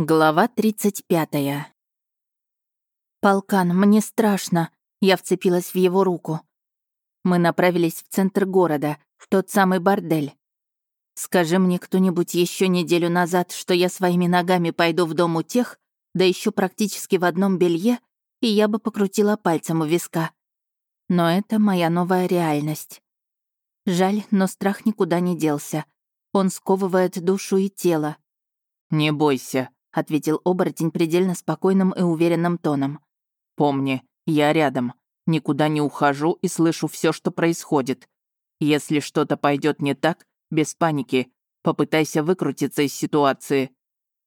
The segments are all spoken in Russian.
Глава 35. «Полкан, мне страшно!» Я вцепилась в его руку. Мы направились в центр города, в тот самый бордель. Скажи мне кто-нибудь еще неделю назад, что я своими ногами пойду в дом у тех, да еще практически в одном белье, и я бы покрутила пальцем у виска. Но это моя новая реальность. Жаль, но страх никуда не делся. Он сковывает душу и тело. «Не бойся», — ответил оборотень предельно спокойным и уверенным тоном. «Помни, я рядом. Никуда не ухожу и слышу все, что происходит. Если что-то пойдет не так, без паники. Попытайся выкрутиться из ситуации.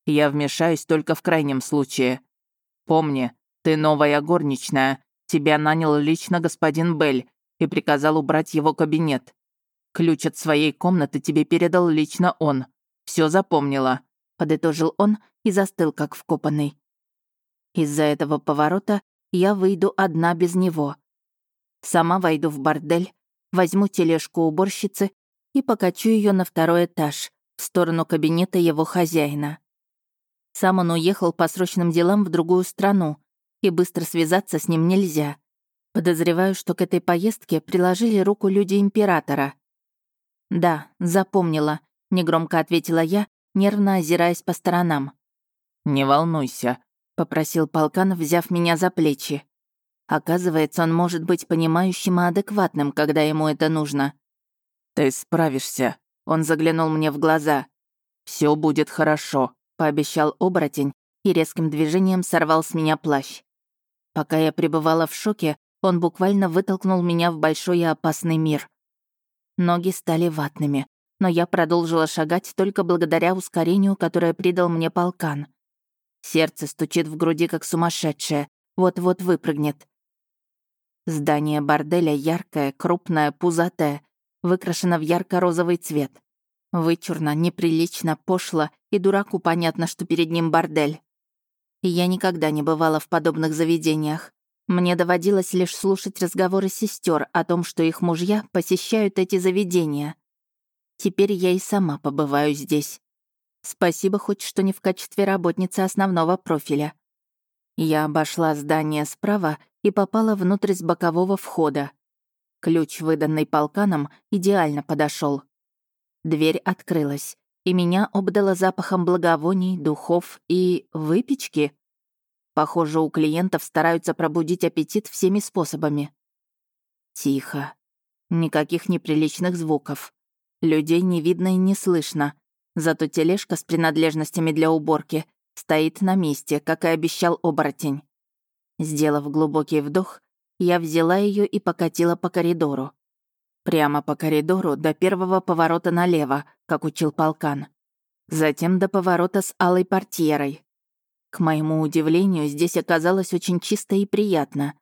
Я вмешаюсь только в крайнем случае. Помни, ты новая горничная. Тебя нанял лично господин Белль и приказал убрать его кабинет. Ключ от своей комнаты тебе передал лично он. Все запомнила подытожил он и застыл, как вкопанный. Из-за этого поворота я выйду одна без него. Сама войду в бордель, возьму тележку уборщицы и покачу ее на второй этаж, в сторону кабинета его хозяина. Сам он уехал по срочным делам в другую страну, и быстро связаться с ним нельзя. Подозреваю, что к этой поездке приложили руку люди императора. «Да, запомнила», — негромко ответила я нервно озираясь по сторонам. «Не волнуйся», — попросил полкан, взяв меня за плечи. Оказывается, он может быть понимающим и адекватным, когда ему это нужно. «Ты справишься», — он заглянул мне в глаза. Все будет хорошо», — пообещал оборотень и резким движением сорвал с меня плащ. Пока я пребывала в шоке, он буквально вытолкнул меня в большой и опасный мир. Ноги стали ватными но я продолжила шагать только благодаря ускорению, которое придал мне полкан. Сердце стучит в груди, как сумасшедшее, вот-вот выпрыгнет. Здание борделя яркое, крупное, пузатое, выкрашено в ярко-розовый цвет. Вычурно, неприлично, пошло, и дураку понятно, что перед ним бордель. я никогда не бывала в подобных заведениях. Мне доводилось лишь слушать разговоры сестер о том, что их мужья посещают эти заведения. Теперь я и сама побываю здесь. Спасибо хоть, что не в качестве работницы основного профиля. Я обошла здание справа и попала внутрь с бокового входа. Ключ, выданный полканом, идеально подошел. Дверь открылась, и меня обдало запахом благовоний, духов и... выпечки. Похоже, у клиентов стараются пробудить аппетит всеми способами. Тихо. Никаких неприличных звуков. Людей не видно и не слышно. Зато тележка с принадлежностями для уборки стоит на месте, как и обещал оборотень. Сделав глубокий вдох, я взяла ее и покатила по коридору. Прямо по коридору до первого поворота налево, как учил полкан. Затем до поворота с алой портьерой. К моему удивлению, здесь оказалось очень чисто и приятно.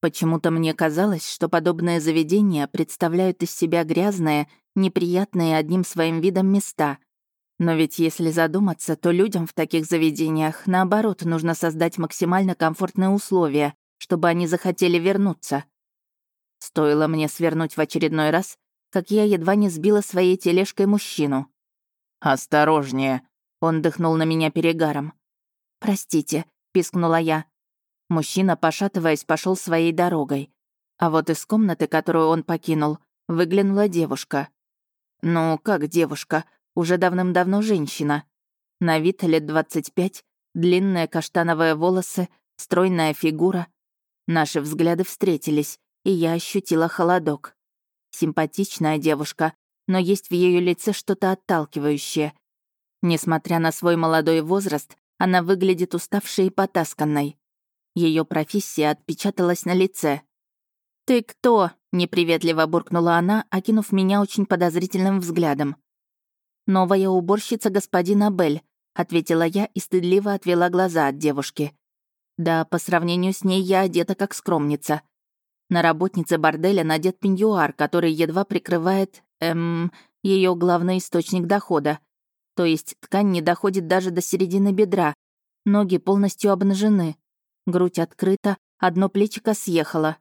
Почему-то мне казалось, что подобные заведения представляют из себя грязные, неприятные одним своим видом места. Но ведь если задуматься, то людям в таких заведениях, наоборот, нужно создать максимально комфортные условия, чтобы они захотели вернуться. Стоило мне свернуть в очередной раз, как я едва не сбила своей тележкой мужчину. «Осторожнее!» — он дыхнул на меня перегаром. «Простите», — пискнула я. Мужчина, пошатываясь, пошел своей дорогой. А вот из комнаты, которую он покинул, выглянула девушка. Ну, как девушка, уже давным-давно женщина. На вид лет 25, длинные каштановые волосы, стройная фигура. Наши взгляды встретились, и я ощутила холодок. Симпатичная девушка, но есть в ее лице что-то отталкивающее. Несмотря на свой молодой возраст, она выглядит уставшей и потасканной. Ее профессия отпечаталась на лице. «Ты кто?» — неприветливо буркнула она, окинув меня очень подозрительным взглядом. «Новая уборщица господина Бель», — ответила я и стыдливо отвела глаза от девушки. «Да, по сравнению с ней я одета как скромница. На работнице борделя надет пеньюар, который едва прикрывает, эм, ее главный источник дохода. То есть ткань не доходит даже до середины бедра, ноги полностью обнажены. Грудь открыта, одно плечико съехало.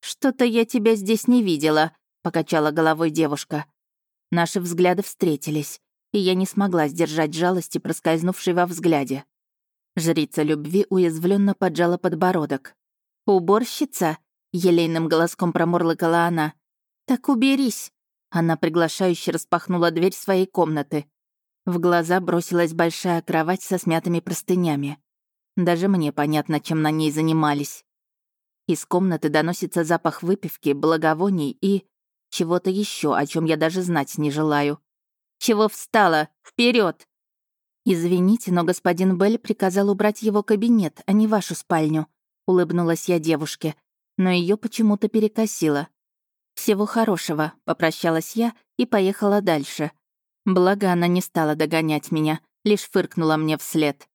«Что-то я тебя здесь не видела», — покачала головой девушка. Наши взгляды встретились, и я не смогла сдержать жалости, проскользнувшей во взгляде. Жрица любви уязвленно поджала подбородок. «Уборщица?» — елейным голоском промурлыкала она. «Так уберись!» Она приглашающе распахнула дверь своей комнаты. В глаза бросилась большая кровать со смятыми простынями. Даже мне понятно, чем на ней занимались. Из комнаты доносится запах выпивки, благовоний и... чего-то еще, о чем я даже знать не желаю. «Чего встала? Вперед! «Извините, но господин Белль приказал убрать его кабинет, а не вашу спальню», — улыбнулась я девушке, но ее почему-то перекосило. «Всего хорошего», — попрощалась я и поехала дальше. Благо, она не стала догонять меня, лишь фыркнула мне вслед.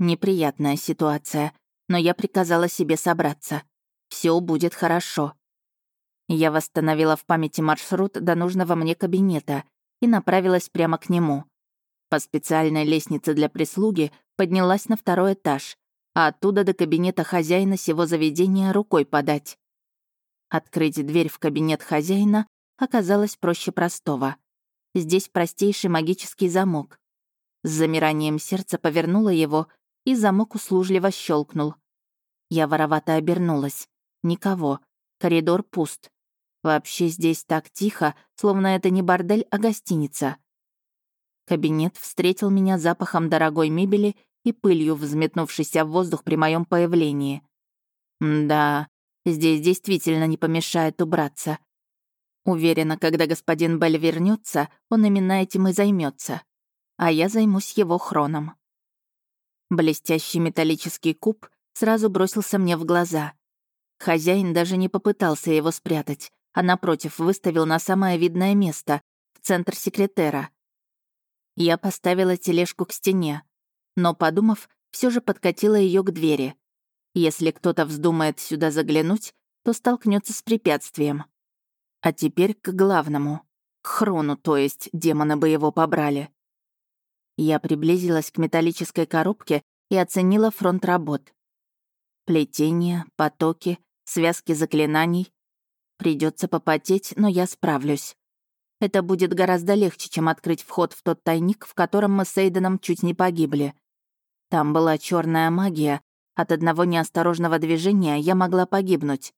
Неприятная ситуация, но я приказала себе собраться. Все будет хорошо. Я восстановила в памяти маршрут до нужного мне кабинета и направилась прямо к нему. По специальной лестнице для прислуги поднялась на второй этаж, а оттуда до кабинета хозяина сего заведения рукой подать. Открыть дверь в кабинет хозяина оказалось проще простого. Здесь простейший магический замок. С замиранием сердца повернула его, и замок услужливо щелкнул. Я воровато обернулась. Никого. Коридор пуст. Вообще здесь так тихо, словно это не бордель, а гостиница. Кабинет встретил меня запахом дорогой мебели и пылью, взметнувшейся в воздух при моем появлении. Да, здесь действительно не помешает убраться. Уверена, когда господин Белль вернется, он именно этим и займется, а я займусь его хроном. Блестящий металлический куб сразу бросился мне в глаза. Хозяин даже не попытался его спрятать, а напротив выставил на самое видное место, в центр секретера. Я поставила тележку к стене, но, подумав, все же подкатила ее к двери. Если кто-то вздумает сюда заглянуть, то столкнется с препятствием. А теперь к главному. К хрону, то есть, демона бы его побрали. Я приблизилась к металлической коробке и оценила фронт работ. Плетение, потоки, связки заклинаний. Придется попотеть, но я справлюсь. Это будет гораздо легче, чем открыть вход в тот тайник, в котором мы с Эйденом чуть не погибли. Там была черная магия. От одного неосторожного движения я могла погибнуть.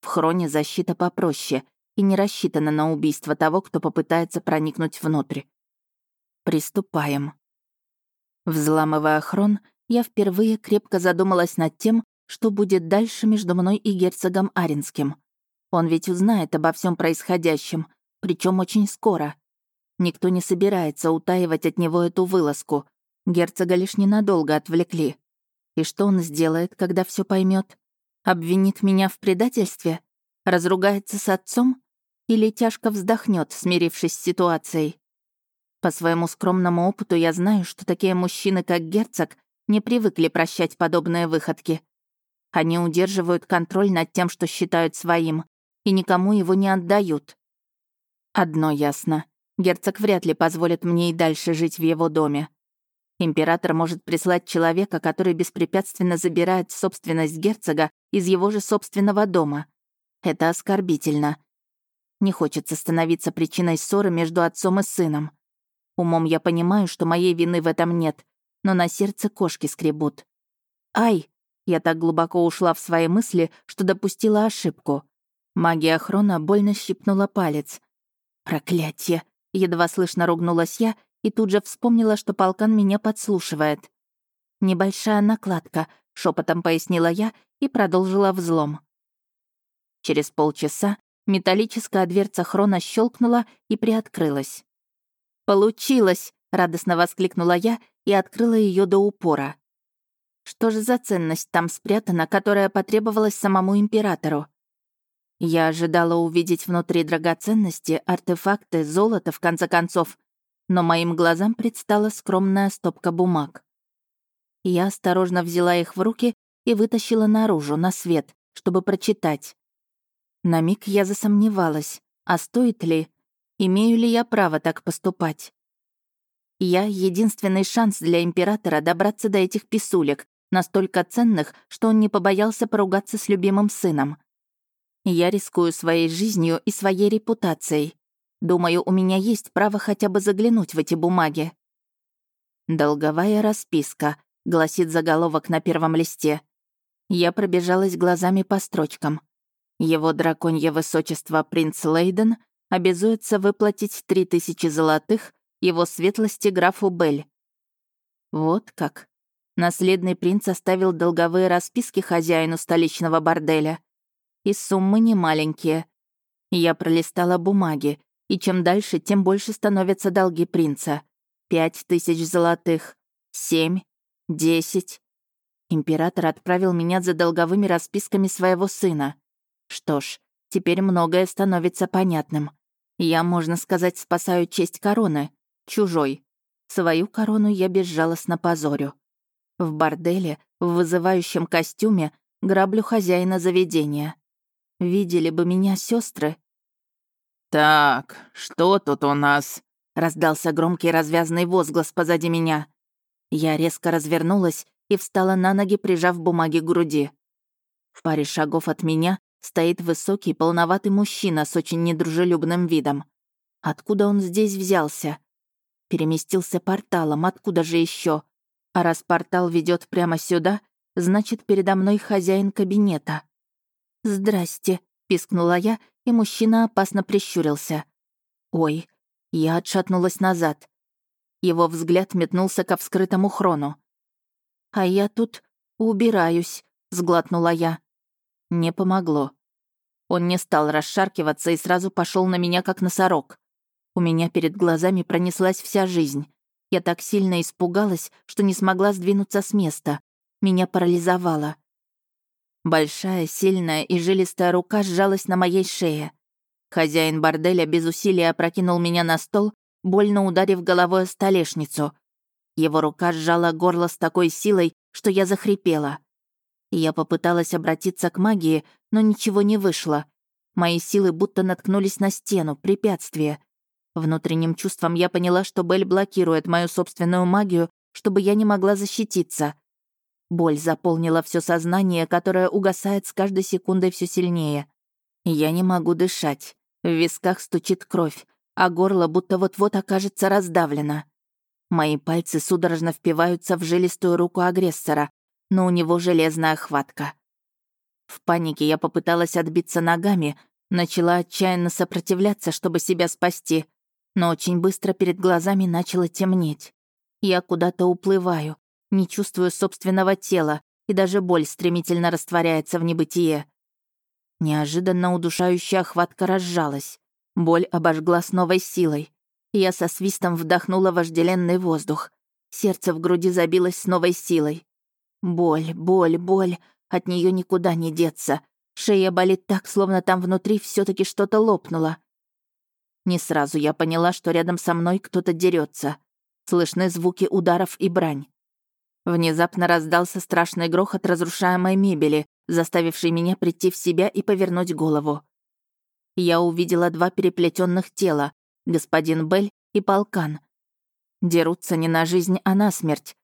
В хроне защита попроще и не рассчитана на убийство того, кто попытается проникнуть внутрь. Приступаем. Взламывая хрон, я впервые крепко задумалась над тем, что будет дальше между мной и герцогом Аринским. Он ведь узнает обо всем происходящем, причем очень скоро. Никто не собирается утаивать от него эту вылазку. Герцога лишь ненадолго отвлекли. И что он сделает, когда все поймет? Обвинит меня в предательстве? Разругается с отцом? Или тяжко вздохнет, смирившись с ситуацией? По своему скромному опыту я знаю, что такие мужчины, как герцог, не привыкли прощать подобные выходки. Они удерживают контроль над тем, что считают своим, и никому его не отдают. Одно ясно. Герцог вряд ли позволит мне и дальше жить в его доме. Император может прислать человека, который беспрепятственно забирает собственность герцога из его же собственного дома. Это оскорбительно. Не хочется становиться причиной ссоры между отцом и сыном. Умом я понимаю, что моей вины в этом нет, но на сердце кошки скребут. Ай! Я так глубоко ушла в свои мысли, что допустила ошибку. Магия Хрона больно щипнула палец. «Проклятие!» — едва слышно ругнулась я и тут же вспомнила, что полкан меня подслушивает. «Небольшая накладка», — шепотом пояснила я и продолжила взлом. Через полчаса металлическая дверца хрона щелкнула и приоткрылась. «Получилось!» — радостно воскликнула я и открыла ее до упора. Что же за ценность там спрятана, которая потребовалась самому императору? Я ожидала увидеть внутри драгоценности, артефакты, золото, в конце концов, но моим глазам предстала скромная стопка бумаг. Я осторожно взяла их в руки и вытащила наружу, на свет, чтобы прочитать. На миг я засомневалась, а стоит ли, имею ли я право так поступать. Я — единственный шанс для императора добраться до этих писулек, настолько ценных, что он не побоялся поругаться с любимым сыном. Я рискую своей жизнью и своей репутацией. Думаю, у меня есть право хотя бы заглянуть в эти бумаги. Долговая расписка, — гласит заголовок на первом листе. Я пробежалась глазами по строчкам. Его драконье высочество принц Лейден обязуется выплатить три тысячи золотых его светлости графу Бель. Вот как. Наследный принц оставил долговые расписки хозяину столичного борделя. И суммы немаленькие. Я пролистала бумаги, и чем дальше, тем больше становятся долги принца. Пять тысяч золотых, семь, десять. Император отправил меня за долговыми расписками своего сына. Что ж, теперь многое становится понятным. Я, можно сказать, спасаю честь короны, чужой. Свою корону я безжалостно позорю. В борделе, в вызывающем костюме, граблю хозяина заведения. Видели бы меня сестры. «Так, что тут у нас?» — раздался громкий развязный возглас позади меня. Я резко развернулась и встала на ноги, прижав бумаги к груди. В паре шагов от меня стоит высокий, полноватый мужчина с очень недружелюбным видом. Откуда он здесь взялся? Переместился порталом, откуда же еще? А раз портал ведет прямо сюда, значит, передо мной хозяин кабинета. «Здрасте», — пискнула я, и мужчина опасно прищурился. «Ой», я отшатнулась назад. Его взгляд метнулся ко вскрытому хрону. «А я тут убираюсь», — сглотнула я. Не помогло. Он не стал расшаркиваться и сразу пошел на меня, как носорог. У меня перед глазами пронеслась вся жизнь. Я так сильно испугалась, что не смогла сдвинуться с места. Меня парализовало. Большая, сильная и жилистая рука сжалась на моей шее. Хозяин борделя без усилия опрокинул меня на стол, больно ударив головой о столешницу. Его рука сжала горло с такой силой, что я захрипела. Я попыталась обратиться к магии, но ничего не вышло. Мои силы будто наткнулись на стену, препятствие. Внутренним чувством я поняла, что Бель блокирует мою собственную магию, чтобы я не могла защититься. Боль заполнила все сознание, которое угасает с каждой секундой все сильнее. Я не могу дышать. В висках стучит кровь, а горло будто вот-вот окажется раздавлено. Мои пальцы судорожно впиваются в жилистую руку агрессора, но у него железная хватка. В панике я попыталась отбиться ногами, начала отчаянно сопротивляться, чтобы себя спасти, но очень быстро перед глазами начало темнеть. Я куда-то уплываю, не чувствую собственного тела, и даже боль стремительно растворяется в небытие. Неожиданно удушающая хватка разжалась. Боль обожгла с новой силой. Я со свистом вдохнула вожделенный воздух. Сердце в груди забилось с новой силой. Боль, боль, боль. От нее никуда не деться. Шея болит так, словно там внутри все таки что-то лопнуло. Не сразу я поняла, что рядом со мной кто-то дерется. Слышны звуки ударов и брань. Внезапно раздался страшный грохот разрушаемой мебели, заставивший меня прийти в себя и повернуть голову. Я увидела два переплетенных тела, господин Бель и полкан. Дерутся не на жизнь, а на смерть.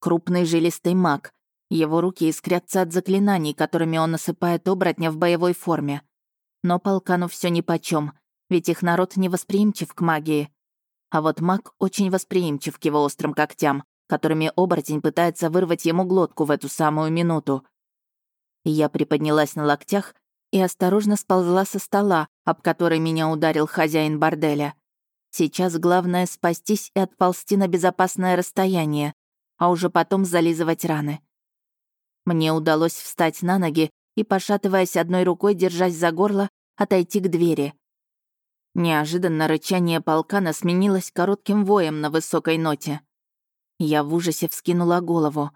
Крупный жилистый маг. Его руки искрятся от заклинаний, которыми он насыпает оборотня в боевой форме. Но полкану все нипочем ведь их народ невосприимчив к магии. А вот маг очень восприимчив к его острым когтям, которыми оборотень пытается вырвать ему глотку в эту самую минуту. Я приподнялась на локтях и осторожно сползла со стола, об который меня ударил хозяин борделя. Сейчас главное спастись и отползти на безопасное расстояние, а уже потом зализывать раны. Мне удалось встать на ноги и, пошатываясь одной рукой, держась за горло, отойти к двери. Неожиданно рычание полкана сменилось коротким воем на высокой ноте. Я в ужасе вскинула голову.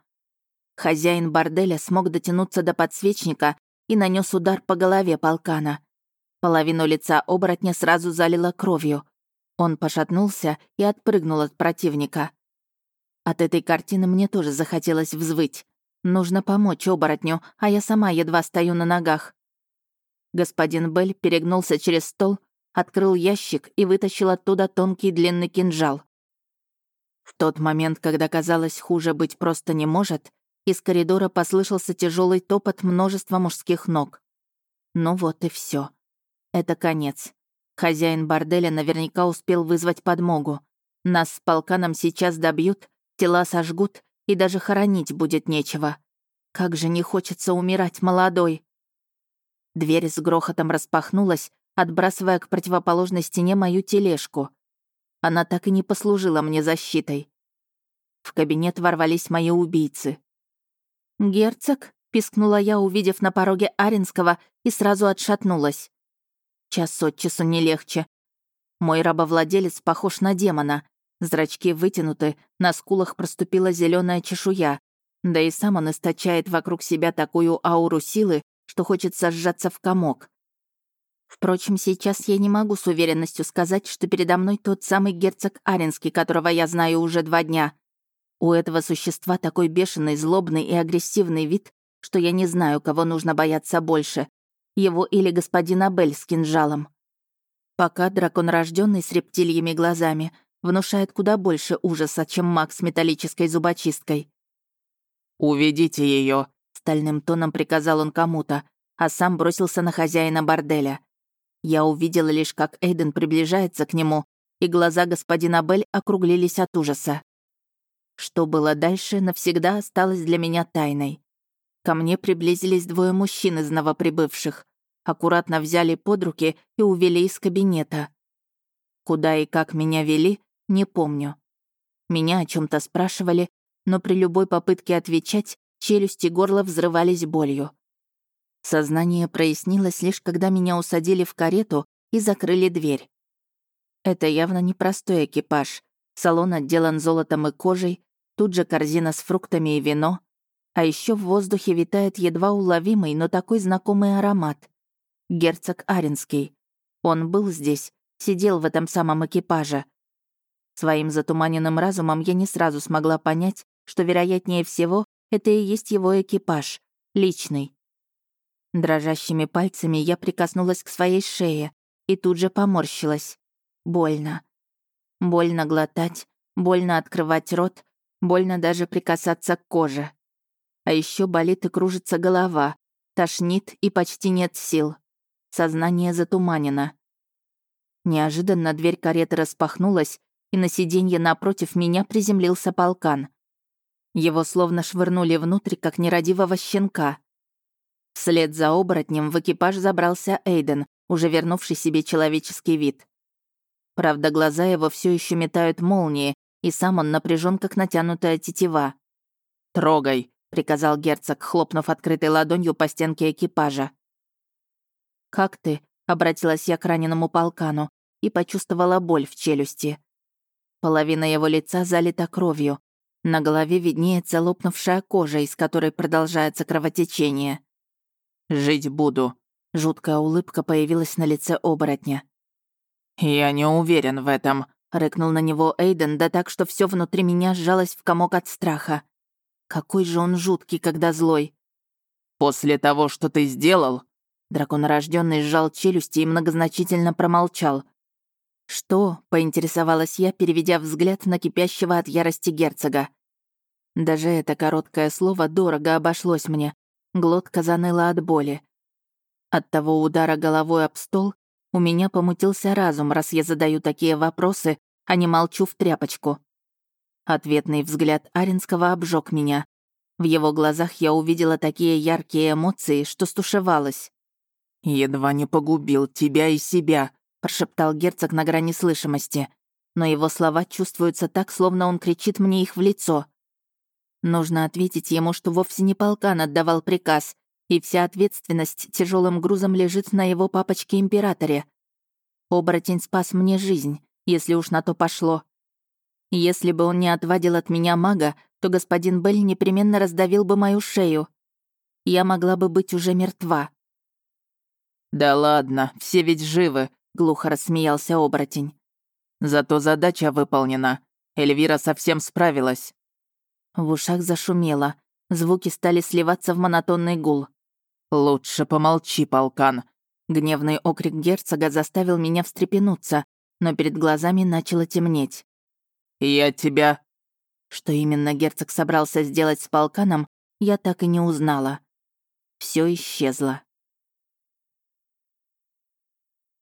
Хозяин борделя смог дотянуться до подсвечника и нанес удар по голове полкана. Половину лица оборотня сразу залило кровью. Он пошатнулся и отпрыгнул от противника. От этой картины мне тоже захотелось взвыть. Нужно помочь оборотню, а я сама едва стою на ногах. Господин Бель перегнулся через стол, открыл ящик и вытащил оттуда тонкий длинный кинжал. В тот момент, когда казалось, хуже быть просто не может, из коридора послышался тяжелый топот множества мужских ног. Ну вот и все. Это конец. Хозяин борделя наверняка успел вызвать подмогу. Нас с полканом сейчас добьют, тела сожгут, и даже хоронить будет нечего. Как же не хочется умирать молодой. Дверь с грохотом распахнулась, отбрасывая к противоположной стене мою тележку. Она так и не послужила мне защитой. В кабинет ворвались мои убийцы. «Герцог?» — пискнула я, увидев на пороге Аренского, и сразу отшатнулась. Час от часу не легче. Мой рабовладелец похож на демона. Зрачки вытянуты, на скулах проступила зеленая чешуя. Да и сам он источает вокруг себя такую ауру силы, что хочется сжаться в комок. Впрочем, сейчас я не могу с уверенностью сказать, что передо мной тот самый герцог Аренский, которого я знаю уже два дня. У этого существа такой бешеный, злобный и агрессивный вид, что я не знаю, кого нужно бояться больше — его или господина Бель с кинжалом. Пока дракон рожденный с рептильями глазами внушает куда больше ужаса, чем маг с металлической зубочисткой. «Уведите ее, стальным тоном приказал он кому-то, а сам бросился на хозяина борделя. Я увидела лишь, как Эйден приближается к нему, и глаза господина Бель округлились от ужаса. Что было дальше, навсегда осталось для меня тайной. Ко мне приблизились двое мужчин из новоприбывших, аккуратно взяли под руки и увели из кабинета. Куда и как меня вели, не помню. Меня о чем то спрашивали, но при любой попытке отвечать челюсти и горло взрывались болью. Сознание прояснилось лишь когда меня усадили в карету и закрыли дверь. Это явно непростой экипаж. Салон отделан золотом и кожей, тут же корзина с фруктами и вино, а еще в воздухе витает едва уловимый, но такой знакомый аромат. Герцог Аренский. Он был здесь, сидел в этом самом экипаже. Своим затуманенным разумом я не сразу смогла понять, что, вероятнее всего, это и есть его экипаж, личный. Дрожащими пальцами я прикоснулась к своей шее и тут же поморщилась. Больно. Больно глотать, больно открывать рот, больно даже прикасаться к коже. А еще болит и кружится голова, тошнит и почти нет сил. Сознание затуманено. Неожиданно дверь кареты распахнулась, и на сиденье напротив меня приземлился полкан. Его словно швырнули внутрь, как нерадивого щенка. Вслед за оборотнем в экипаж забрался Эйден, уже вернувший себе человеческий вид. Правда, глаза его все еще метают молнии, и сам он напряжен, как натянутая тетива. «Трогай», — приказал герцог, хлопнув открытой ладонью по стенке экипажа. «Как ты?» — обратилась я к раненому полкану и почувствовала боль в челюсти. Половина его лица залита кровью. На голове виднеется лопнувшая кожа, из которой продолжается кровотечение. «Жить буду». Жуткая улыбка появилась на лице оборотня. «Я не уверен в этом», — рыкнул на него Эйден, да так, что все внутри меня сжалось в комок от страха. Какой же он жуткий, когда злой. «После того, что ты сделал...» Драконорожденный сжал челюсти и многозначительно промолчал. «Что?» — поинтересовалась я, переведя взгляд на кипящего от ярости герцога. Даже это короткое слово дорого обошлось мне. Глотка заныла от боли. От того удара головой об стол у меня помутился разум, раз я задаю такие вопросы, а не молчу в тряпочку. Ответный взгляд Аренского обжег меня. В его глазах я увидела такие яркие эмоции, что стушевалась. «Едва не погубил тебя и себя», — прошептал герцог на грани слышимости. Но его слова чувствуются так, словно он кричит мне их в лицо. Нужно ответить ему, что вовсе не полкан отдавал приказ, и вся ответственность тяжелым грузом лежит на его папочке-императоре. Оборотень спас мне жизнь, если уж на то пошло. Если бы он не отвадил от меня мага, то господин Белль непременно раздавил бы мою шею. Я могла бы быть уже мертва. «Да ладно, все ведь живы», — глухо рассмеялся оборотень. «Зато задача выполнена. Эльвира совсем справилась». В ушах зашумело. Звуки стали сливаться в монотонный гул. «Лучше помолчи, полкан!» Гневный окрик герцога заставил меня встрепенуться, но перед глазами начало темнеть. «Я тебя...» Что именно герцог собрался сделать с полканом, я так и не узнала. Все исчезло.